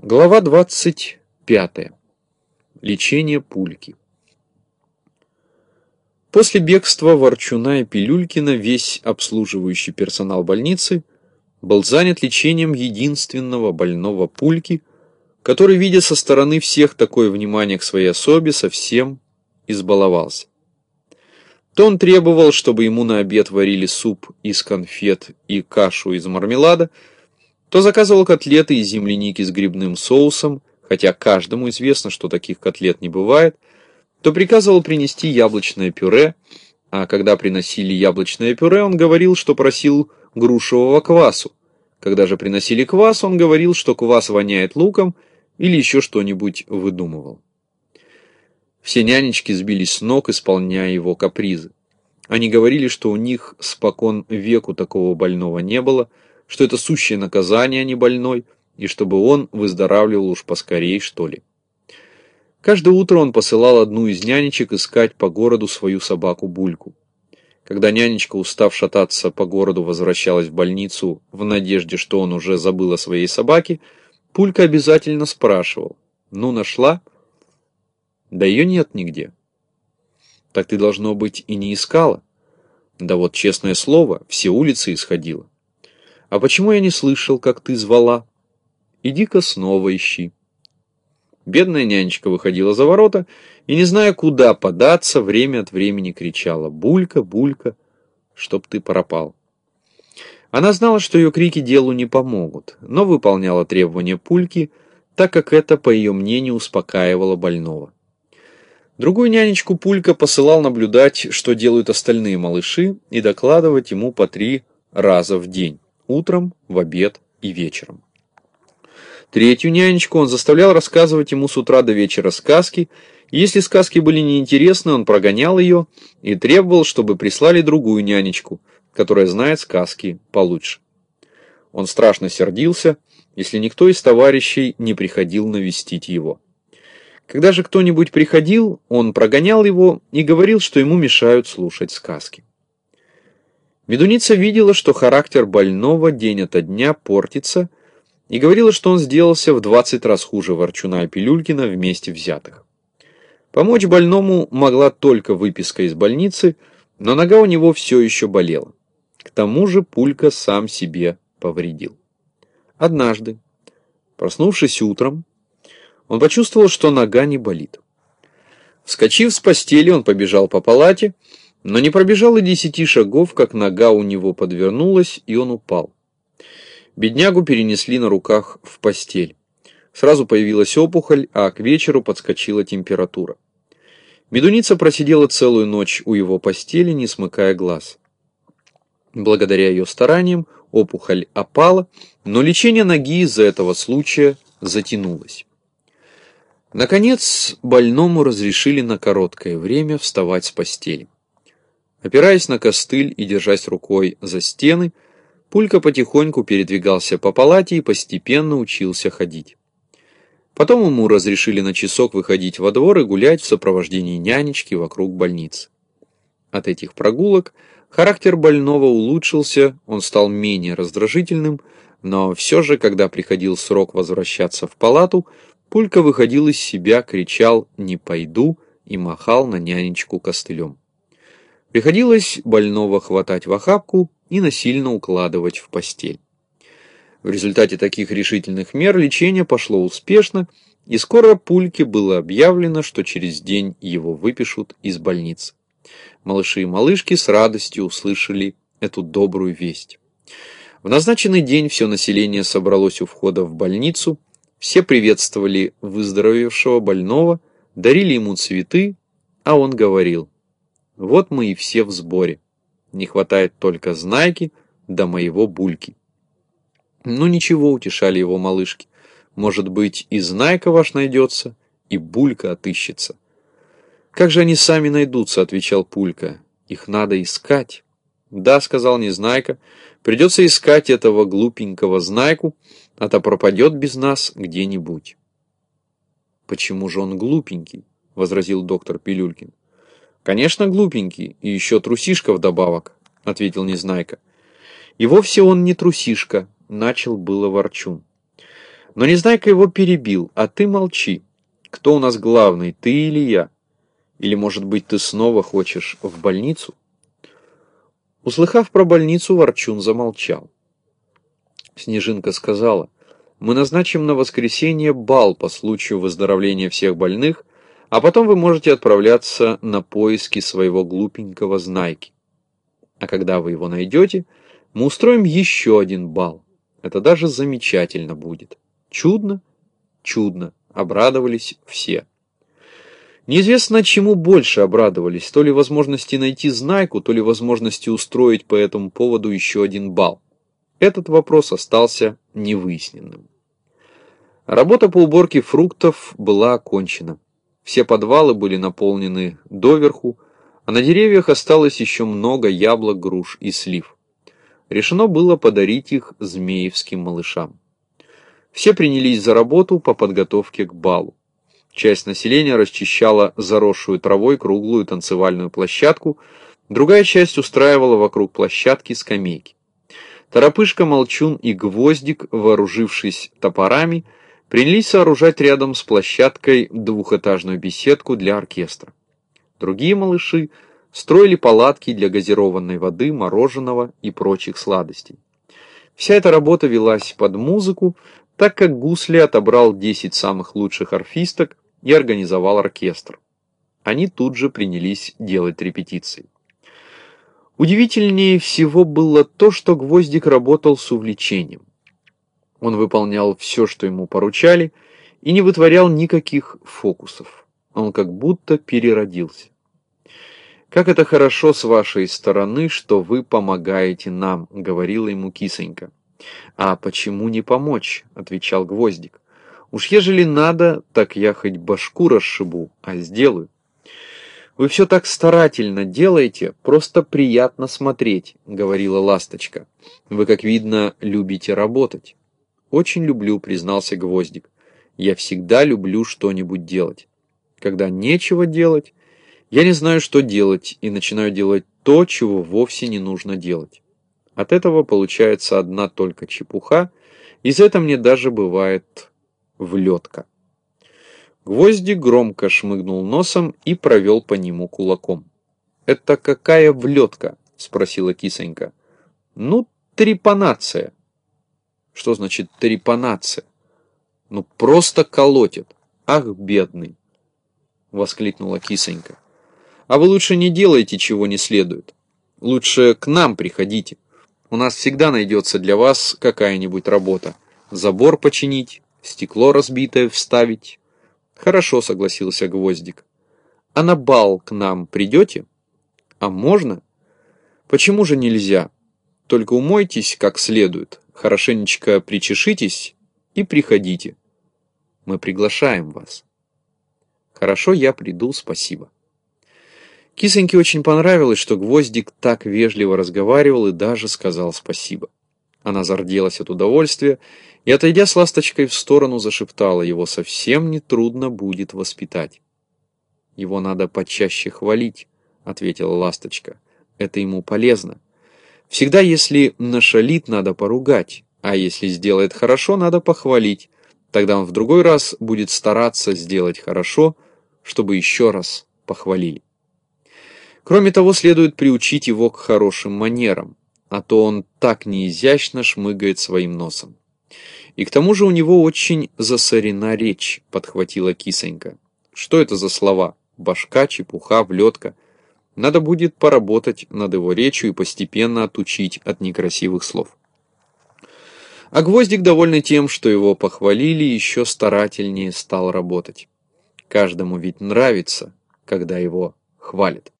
Глава 25. Лечение пульки. После бегства Ворчуна и Пилюлькина весь обслуживающий персонал больницы был занят лечением единственного больного пульки, который, видя со стороны всех такое внимание к своей особе, совсем избаловался. То он требовал, чтобы ему на обед варили суп из конфет и кашу из мармелада, то заказывал котлеты из земляники с грибным соусом, хотя каждому известно, что таких котлет не бывает, то приказывал принести яблочное пюре, а когда приносили яблочное пюре, он говорил, что просил грушевого квасу. Когда же приносили квас, он говорил, что квас воняет луком или еще что-нибудь выдумывал. Все нянечки сбились с ног, исполняя его капризы. Они говорили, что у них спокон веку такого больного не было, что это сущее наказание, а не больной, и чтобы он выздоравливал уж поскорей, что ли. Каждое утро он посылал одну из нянечек искать по городу свою собаку Бульку. Когда нянечка, устав шататься по городу, возвращалась в больницу в надежде, что он уже забыл о своей собаке, Пулька обязательно спрашивал, «Ну, нашла?» «Да ее нет нигде». «Так ты, должно быть, и не искала?» «Да вот, честное слово, все улицы исходила». «А почему я не слышал, как ты звала?» «Иди-ка снова ищи». Бедная нянечка выходила за ворота и, не зная, куда податься, время от времени кричала «Булька, Булька, чтоб ты пропал». Она знала, что ее крики делу не помогут, но выполняла требования Пульки, так как это, по ее мнению, успокаивало больного. Другую нянечку Пулька посылал наблюдать, что делают остальные малыши, и докладывать ему по три раза в день утром, в обед и вечером. Третью нянечку он заставлял рассказывать ему с утра до вечера сказки, и если сказки были неинтересны, он прогонял ее и требовал, чтобы прислали другую нянечку, которая знает сказки получше. Он страшно сердился, если никто из товарищей не приходил навестить его. Когда же кто-нибудь приходил, он прогонял его и говорил, что ему мешают слушать сказки. Медуница видела, что характер больного день ото дня портится, и говорила, что он сделался в 20 раз хуже Ворчуна и Пилюлькина вместе взятых. Помочь больному могла только выписка из больницы, но нога у него все еще болела. К тому же Пулька сам себе повредил. Однажды, проснувшись утром, он почувствовал, что нога не болит. Вскочив с постели, он побежал по палате, но не пробежал и десяти шагов, как нога у него подвернулась, и он упал. Беднягу перенесли на руках в постель. Сразу появилась опухоль, а к вечеру подскочила температура. Медуница просидела целую ночь у его постели, не смыкая глаз. Благодаря ее стараниям опухоль опала, но лечение ноги из-за этого случая затянулось. Наконец, больному разрешили на короткое время вставать с постели. Опираясь на костыль и держась рукой за стены, Пулька потихоньку передвигался по палате и постепенно учился ходить. Потом ему разрешили на часок выходить во двор и гулять в сопровождении нянечки вокруг больницы. От этих прогулок характер больного улучшился, он стал менее раздражительным, но все же, когда приходил срок возвращаться в палату, Пулька выходил из себя, кричал «не пойду» и махал на нянечку костылем. Приходилось больного хватать в охапку и насильно укладывать в постель. В результате таких решительных мер лечение пошло успешно, и скоро Пульке было объявлено, что через день его выпишут из больницы. Малыши и малышки с радостью услышали эту добрую весть. В назначенный день все население собралось у входа в больницу, все приветствовали выздоровевшего больного, дарили ему цветы, а он говорил – вот мы и все в сборе. Не хватает только знайки до моего бульки. Ну ничего, утешали его малышки. Может быть, и знайка ваш найдется, и булька отыщется. Как же они сами найдутся, отвечал Пулька. Их надо искать. Да, сказал Незнайка, придется искать этого глупенького знайку, а то пропадет без нас где-нибудь. Почему же он глупенький? возразил доктор Пилюлькин. «Конечно, глупенький, и еще трусишка вдобавок», — ответил Незнайка. «И вовсе он не трусишка», — начал было Ворчун. Но Незнайка его перебил, а ты молчи. Кто у нас главный, ты или я? Или, может быть, ты снова хочешь в больницу? Услыхав про больницу, Ворчун замолчал. Снежинка сказала, мы назначим на воскресенье бал по случаю выздоровления всех больных, а потом вы можете отправляться на поиски своего глупенького знайки. А когда вы его найдете, мы устроим еще один бал. Это даже замечательно будет. Чудно? Чудно. Обрадовались все. Неизвестно, чему больше обрадовались, то ли возможности найти знайку, то ли возможности устроить по этому поводу еще один бал. Этот вопрос остался невыясненным. Работа по уборке фруктов была окончена. Все подвалы были наполнены доверху, а на деревьях осталось еще много яблок, груш и слив. Решено было подарить их змеевским малышам. Все принялись за работу по подготовке к балу. Часть населения расчищала заросшую травой круглую танцевальную площадку, другая часть устраивала вокруг площадки скамейки. Торопышка, Молчун и Гвоздик, вооружившись топорами, принялись сооружать рядом с площадкой двухэтажную беседку для оркестра. Другие малыши строили палатки для газированной воды, мороженого и прочих сладостей. Вся эта работа велась под музыку, так как Гусли отобрал 10 самых лучших орфисток и организовал оркестр. Они тут же принялись делать репетиции. Удивительнее всего было то, что Гвоздик работал с увлечением. Он выполнял все, что ему поручали, и не вытворял никаких фокусов. Он как будто переродился. «Как это хорошо с вашей стороны, что вы помогаете нам», — говорила ему кисонька. «А почему не помочь?» — отвечал Гвоздик. «Уж ежели надо, так я хоть башку расшибу, а сделаю». «Вы все так старательно делаете, просто приятно смотреть», — говорила Ласточка. «Вы, как видно, любите работать». «Очень люблю», — признался Гвоздик. «Я всегда люблю что-нибудь делать. Когда нечего делать, я не знаю, что делать, и начинаю делать то, чего вовсе не нужно делать. От этого получается одна только чепуха, и за это мне даже бывает влетка». Гвоздик громко шмыгнул носом и провел по нему кулаком. «Это какая влетка?» — спросила кисонька. «Ну, трепанация». Что значит трепанация? Ну, просто колотит. Ах, бедный! Воскликнула кисонька. А вы лучше не делайте, чего не следует. Лучше к нам приходите. У нас всегда найдется для вас какая-нибудь работа. Забор починить, стекло разбитое вставить. Хорошо, согласился Гвоздик. А на бал к нам придете? А можно? Почему же нельзя? Только умойтесь как следует, хорошенечко причешитесь и приходите. Мы приглашаем вас. Хорошо, я приду, спасибо. Кисоньке очень понравилось, что Гвоздик так вежливо разговаривал и даже сказал спасибо. Она зарделась от удовольствия и, отойдя с ласточкой в сторону, зашептала, его совсем не трудно будет воспитать. Его надо почаще хвалить, ответила ласточка. Это ему полезно. Всегда, если нашалит, надо поругать, а если сделает хорошо, надо похвалить. Тогда он в другой раз будет стараться сделать хорошо, чтобы еще раз похвалили. Кроме того, следует приучить его к хорошим манерам, а то он так неизящно шмыгает своим носом. И к тому же у него очень засорена речь, подхватила кисонька. Что это за слова? Башка, чепуха, влетка – надо будет поработать над его речью и постепенно отучить от некрасивых слов. А Гвоздик, довольный тем, что его похвалили, еще старательнее стал работать. Каждому ведь нравится, когда его хвалят.